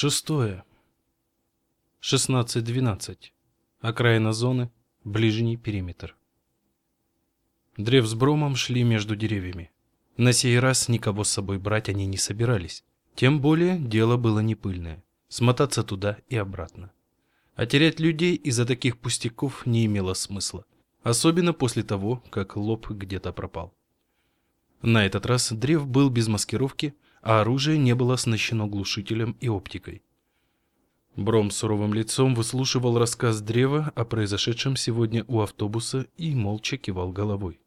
Шестое. 16.12. Окраина зоны. Ближний периметр. Древ с Бромом шли между деревьями. На сей раз никого с собой брать они не собирались. Тем более дело было не пыльное. Смотаться туда и обратно. А терять людей из-за таких пустяков не имело смысла. Особенно после того, как лоб где-то пропал. На этот раз Древ был без маскировки, а оружие не было оснащено глушителем и оптикой. Бром суровым лицом выслушивал рассказ Древа о произошедшем сегодня у автобуса и молча кивал головой.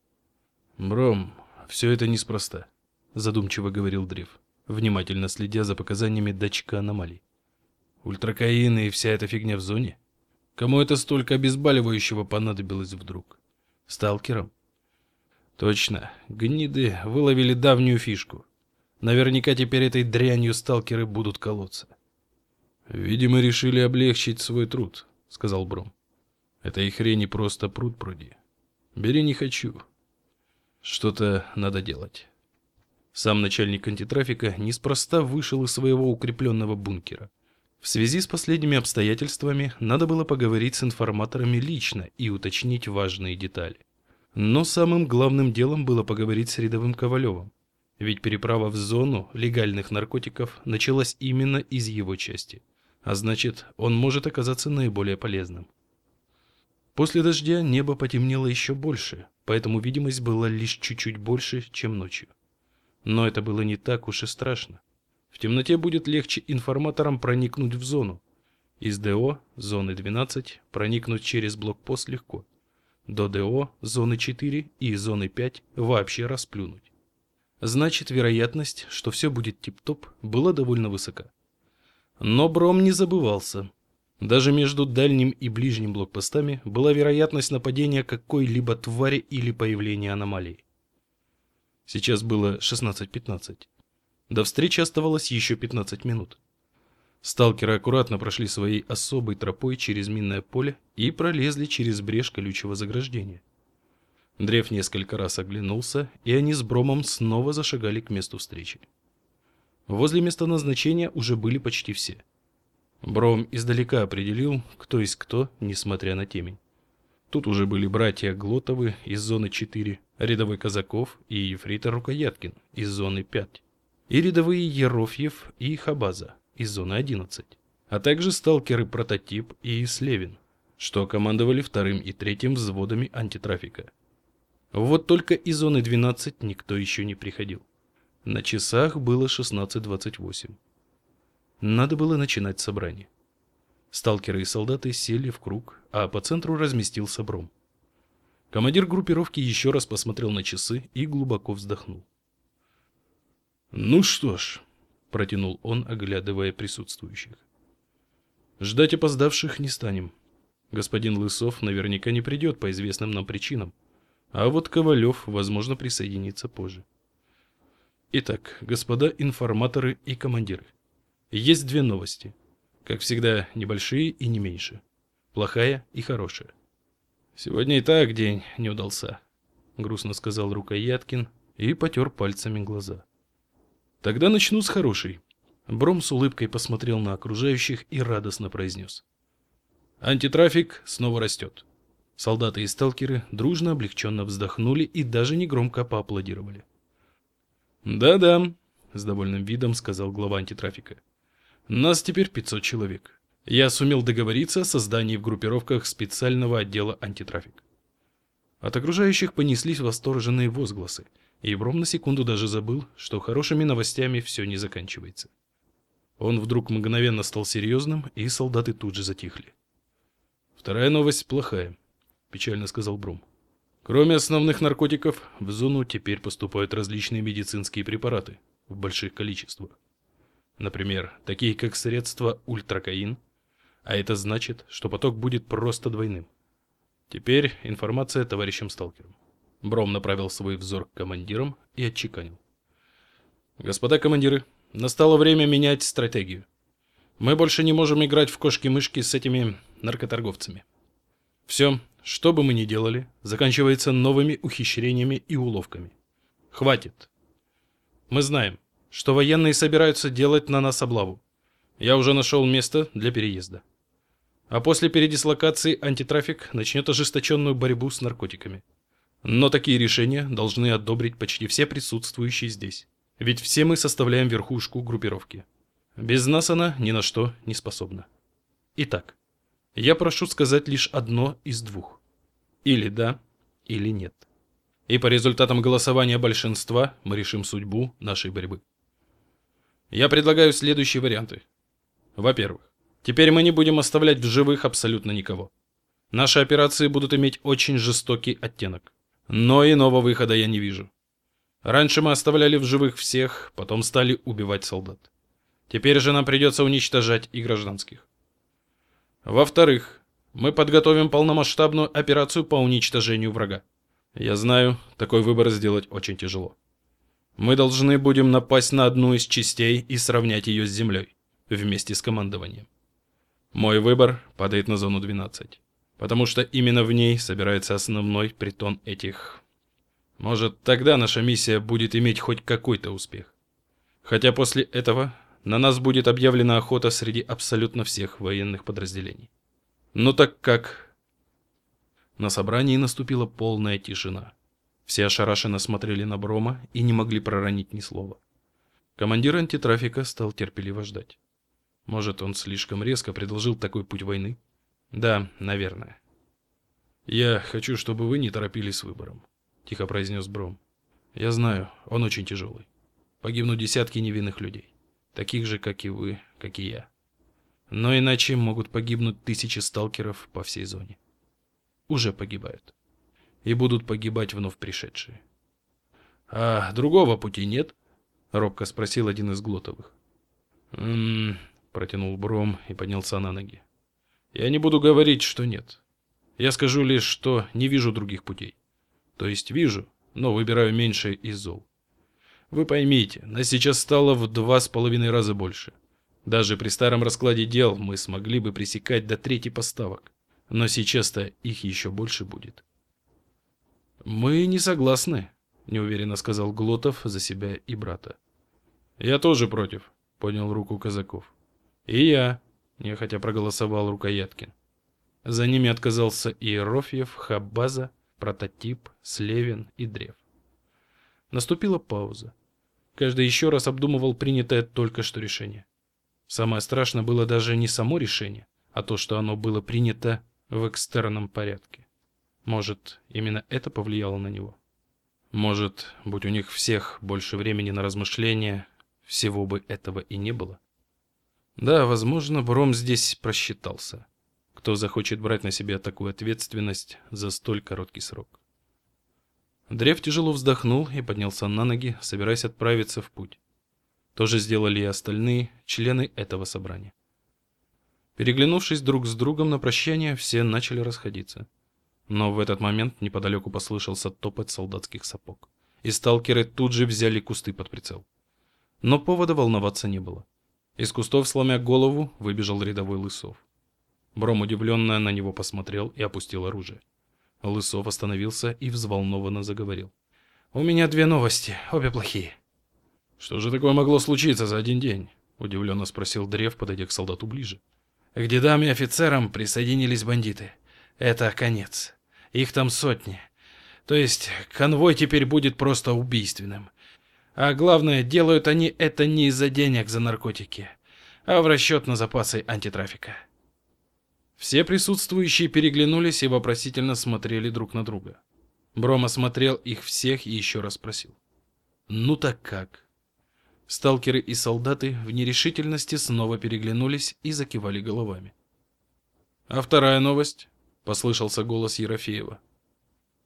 «Бром, все это неспроста», — задумчиво говорил Древ, внимательно следя за показаниями датчика аномалий. «Ультракаин и вся эта фигня в зоне? Кому это столько обезболивающего понадобилось вдруг? Сталкерам?» «Точно, гниды выловили давнюю фишку. Наверняка теперь этой дрянью сталкеры будут колоться». «Видимо, решили облегчить свой труд», — сказал Бром. «Этой хрени просто пруд пруди. Бери не хочу. Что-то надо делать. Сам начальник антитрафика неспроста вышел из своего укрепленного бункера. В связи с последними обстоятельствами надо было поговорить с информаторами лично и уточнить важные детали. Но самым главным делом было поговорить с рядовым Ковалевым. Ведь переправа в зону легальных наркотиков началась именно из его части. А значит, он может оказаться наиболее полезным. После дождя небо потемнело еще больше, поэтому видимость была лишь чуть-чуть больше, чем ночью. Но это было не так уж и страшно. В темноте будет легче информаторам проникнуть в зону. Из ДО, зоны 12, проникнуть через блокпост легко. До ДО, зоны 4 и зоны 5 вообще расплюнуть. Значит, вероятность, что все будет тип-топ, была довольно высока. Но Бром не забывался. Даже между дальним и ближним блокпостами была вероятность нападения какой-либо твари или появления аномалий. Сейчас было 16.15. До встречи оставалось еще 15 минут. Сталкеры аккуратно прошли своей особой тропой через минное поле и пролезли через брешь колючего заграждения. Древ несколько раз оглянулся, и они с Бромом снова зашагали к месту встречи. Возле места назначения уже были почти все. Бром издалека определил, кто есть кто, несмотря на темень. Тут уже были братья Глотовы из зоны 4, рядовой Казаков и ефрейтор Рукояткин из зоны 5, и рядовые Ерофьев и Хабаза из зоны 11, а также сталкеры Прототип и Слевин, что командовали вторым и третьим взводами антитрафика. Вот только из зоны 12 никто еще не приходил. На часах было 16.28. Надо было начинать собрание. Сталкеры и солдаты сели в круг, а по центру разместился Бром. Командир группировки еще раз посмотрел на часы и глубоко вздохнул. «Ну что ж», — протянул он, оглядывая присутствующих. «Ждать опоздавших не станем. Господин Лысов наверняка не придет по известным нам причинам, а вот Ковалев, возможно, присоединится позже. Итак, господа информаторы и командиры, есть две новости. Как всегда, небольшие и не меньше. Плохая и хорошая. Сегодня и так день не удался, грустно сказал Рукояткин и потер пальцами глаза. Тогда начну с хорошей. Бром с улыбкой посмотрел на окружающих и радостно произнес. Антитрафик снова растет. Солдаты и сталкеры дружно облегченно вздохнули и даже негромко поаплодировали. «Да-да», — с довольным видом сказал глава антитрафика. «Нас теперь 500 человек. Я сумел договориться о создании в группировках специального отдела антитрафик». От окружающих понеслись восторженные возгласы, и Бром на секунду даже забыл, что хорошими новостями все не заканчивается. Он вдруг мгновенно стал серьезным, и солдаты тут же затихли. «Вторая новость плохая», — печально сказал Брум. Кроме основных наркотиков, в зону теперь поступают различные медицинские препараты в больших количествах. Например, такие как средства ультракаин, а это значит, что поток будет просто двойным. Теперь информация товарищам сталкерам. Бром направил свой взор к командирам и отчеканил. Господа командиры, настало время менять стратегию. Мы больше не можем играть в кошки-мышки с этими наркоторговцами. Все, что бы мы ни делали, заканчивается новыми ухищрениями и уловками. Хватит. Мы знаем, что военные собираются делать на нас облаву. Я уже нашел место для переезда. А после передислокации антитрафик начнет ожесточенную борьбу с наркотиками. Но такие решения должны одобрить почти все присутствующие здесь. Ведь все мы составляем верхушку группировки. Без нас она ни на что не способна. Итак, я прошу сказать лишь одно из двух. Или да, или нет. И по результатам голосования большинства мы решим судьбу нашей борьбы. Я предлагаю следующие варианты. Во-первых, теперь мы не будем оставлять в живых абсолютно никого. Наши операции будут иметь очень жестокий оттенок. Но иного выхода я не вижу. Раньше мы оставляли в живых всех, потом стали убивать солдат. Теперь же нам придется уничтожать и гражданских. Во-вторых, мы подготовим полномасштабную операцию по уничтожению врага. Я знаю, такой выбор сделать очень тяжело. Мы должны будем напасть на одну из частей и сравнять ее с землей, вместе с командованием. Мой выбор падает на зону 12, потому что именно в ней собирается основной притон этих... Может, тогда наша миссия будет иметь хоть какой-то успех. Хотя после этого на нас будет объявлена охота среди абсолютно всех военных подразделений. Но так как... На собрании наступила полная тишина. Все ошарашенно смотрели на Брома и не могли проронить ни слова. Командир антитрафика стал терпеливо ждать. Может, он слишком резко предложил такой путь войны? Да, наверное. «Я хочу, чтобы вы не торопились с выбором», — тихо произнес Бром. «Я знаю, он очень тяжелый. Погибнут десятки невинных людей таких же, как и вы, как и я. Но иначе могут погибнуть тысячи сталкеров по всей зоне. Уже погибают. И будут погибать вновь пришедшие. «А другого пути нет?» — робко спросил один из Глотовых. «М-м-м», протянул Бром и поднялся на ноги. «Я не буду говорить, что нет. Я скажу лишь, что не вижу других путей. То есть вижу, но выбираю меньше из зол. Вы поймите, нас сейчас стало в два с половиной раза больше. Даже при старом раскладе дел мы смогли бы пресекать до трети поставок. Но сейчас-то их еще больше будет. «Мы не согласны», — неуверенно сказал Глотов за себя и брата. «Я тоже против», — поднял руку Казаков. «И я», — нехотя проголосовал Рукояткин. За ними отказался и Ерофьев, Хабаза, Прототип, Слевин и Древ. Наступила пауза. Каждый еще раз обдумывал принятое только что решение. Самое страшное было даже не само решение, а то, что оно было принято в экстерном порядке. Может, именно это повлияло на него? Может, будь у них всех больше времени на размышления, всего бы этого и не было? Да, возможно, Бром здесь просчитался. Кто захочет брать на себя такую ответственность за столь короткий срок? Древ тяжело вздохнул и поднялся на ноги, собираясь отправиться в путь. То же сделали и остальные члены этого собрания. Переглянувшись друг с другом на прощание, все начали расходиться. Но в этот момент неподалеку послышался топот солдатских сапог, и сталкеры тут же взяли кусты под прицел. Но повода волноваться не было. Из кустов, сломя голову, выбежал рядовой Лысов. Бром удивленно на него посмотрел и опустил оружие. Лысов остановился и взволнованно заговорил. «У меня две новости, обе плохие». «Что же такое могло случиться за один день?» — удивленно спросил Древ, подойдя к солдату ближе. «К дедам и офицерам присоединились бандиты. Это конец. Их там сотни. То есть конвой теперь будет просто убийственным. А главное, делают они это не из-за денег за наркотики, а в расчет на запасы антитрафика». Все присутствующие переглянулись и вопросительно смотрели друг на друга. Бром осмотрел их всех и еще раз спросил. «Ну так как?» Сталкеры и солдаты в нерешительности снова переглянулись и закивали головами. «А вторая новость?» — послышался голос Ерофеева.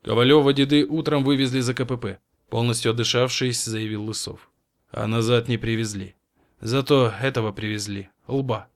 «Ковалева деды утром вывезли за КПП», — полностью отдышавшись, заявил Лысов. «А назад не привезли. Зато этого привезли. Лба».